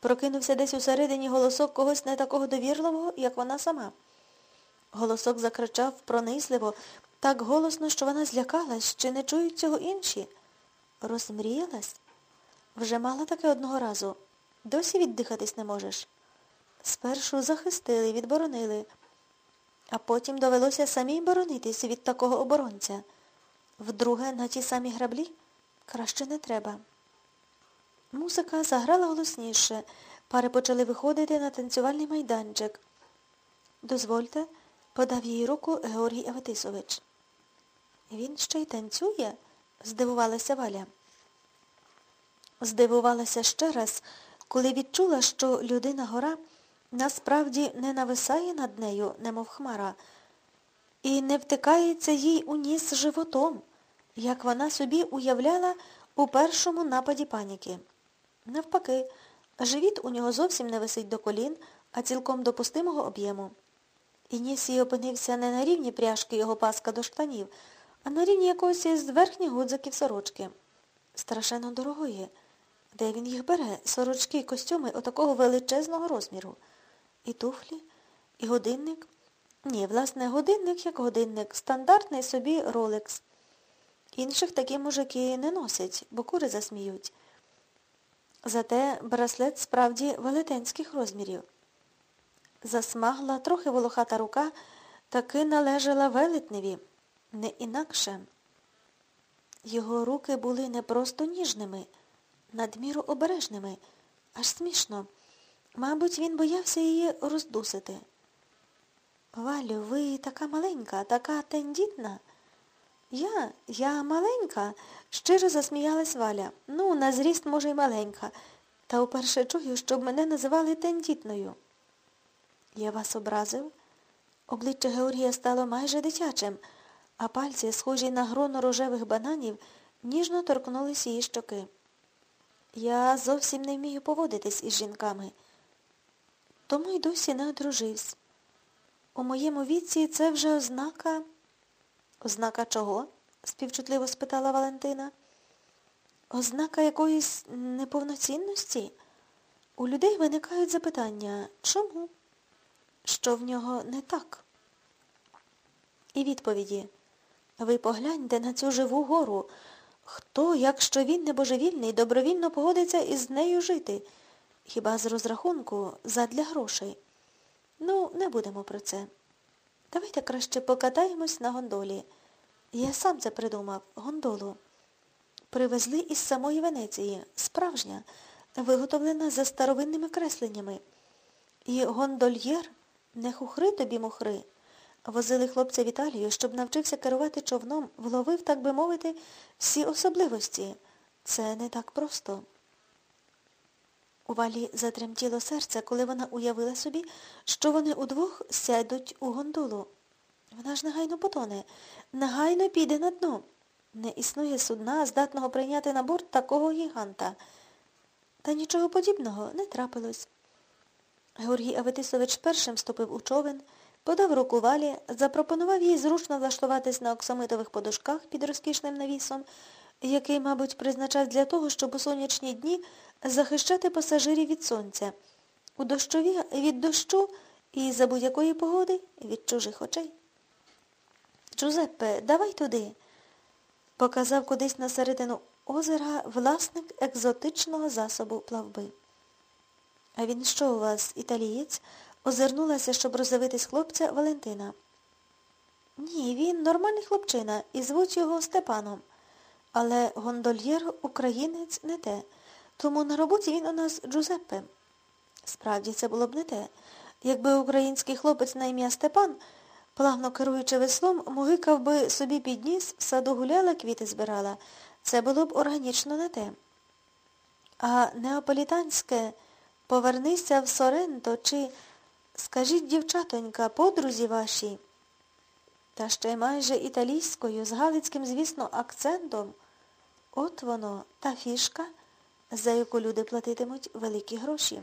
Прокинувся десь усередині голосок когось не такого довірливого, як вона сама. Голосок закричав пронизливо, так голосно, що вона злякалась, чи не чують цього інші. Розмріялась? Вже мала таке одного разу. Досі віддихатись не можеш. Спершу захистили, відборонили, а потім довелося самій боронитись від такого оборонця. Вдруге, на ті самі граблі краще не треба. Музика заграла голосніше. Пари почали виходити на танцювальний майданчик. Дозвольте, подав їй руку Георгій Аветисович. Він ще й танцює? здивувалася Валя. Здивувалася ще раз, коли відчула, що людина гора насправді не нависає над нею, немов хмара, і не втикається їй у ніс животом, як вона собі уявляла у першому нападі паніки. Навпаки, живіт у нього зовсім не висить до колін, а цілком допустимого об'єму. І ніс їй опинився не на рівні пряжки його паска до штанів, а на рівні якогось із верхніх гудзиків сорочки. Страшенно дорогої. Де він їх бере? Сорочки й костюми отакого величезного розміру. І туфлі, і годинник. Ні, власне, годинник як годинник, стандартний собі ролекс. Інших такі мужики не носять, бо кури засміють. Зате браслет справді велетенських розмірів. Засмагла трохи волохата рука, таки належала велетневі, не інакше. Його руки були не просто ніжними, надміру обережними, аж смішно. Мабуть, він боявся її роздусити. Валю, ви така маленька, така тендітна. Я, я маленька, щиро засміялась Валя. Ну, на зріст, може, й маленька. Та вперше чую, щоб мене називали тендітною. Я вас образив? Обличчя Георгія стало майже дитячим, а пальці, схожі на гроно рожевих бананів, ніжно торкнулись її щоки. Я зовсім не вмію поводитись із жінками, тому й досі не одружився. У моєму віці це вже ознака. Ознака чого? співчутливо спитала Валентина. Ознака якоїсь неповноцінності? У людей виникають запитання чому? Що в нього не так? І відповіді. Ви погляньте на цю живу гору. Хто, якщо він не божевільний, добровільно погодиться із нею жити? Хіба з розрахунку задля грошей? Ну, не будемо про це. Давайте краще покатаємось на гондолі. Я сам це придумав, гондолу. Привезли із самої Венеції, справжня, виготовлена за старовинними кресленнями. І гондольєр не хухри тобі мухри. Возили хлопця в Італію, щоб навчився керувати човном, вловив, так би мовити, всі особливості. Це не так просто. У валі затремтіло серце, коли вона уявила собі, що вони удвох сядуть у гондолу. Вона ж негайно потоне, негайно піде на дно. Не існує судна, здатного прийняти на борт такого гіганта. Та нічого подібного не трапилось. Георгій Аветисович першим ступив у човен, подав руку валі, запропонував їй зручно влаштуватись на оксамитових подушках під розкішним навісом, який, мабуть, призначав для того, щоб у сонячні дні захищати пасажирів від сонця, у дощові від дощу і за будь-якої погоди від чужих очей. Джузеппе, давай туди, показав кудись на середину озера власник екзотичного засобу плавби. А він що у вас, італієць? Озирнулася, щоб роздивитись хлопця Валентина. Ні, він нормальний хлопчина і звуть його Степаном. Але гондольєр українець не те. Тому на роботі він у нас Джузеппе. Справді, це було б не те. Якби український хлопець на ім'я Степан, плавно керуючи веслом, мугикав би собі підніс, в саду гуляла, квіти збирала. Це було б органічно не те. А неаполітанське повернися в Соренто чи скажіть, дівчатонька, подрузі ваші, та ще й майже італійською, з галицьким, звісно, акцентом. От воно, та фішка, за яку люди платитимуть великі гроші.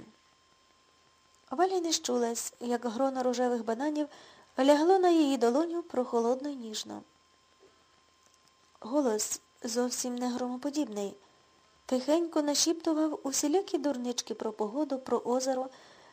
Валя не щулась, як грона рожевих бананів лягло на її долоню прохолодно й ніжно. Голос зовсім не громоподібний. Тихенько нашіптував усілякі дурнички про погоду, про озеро,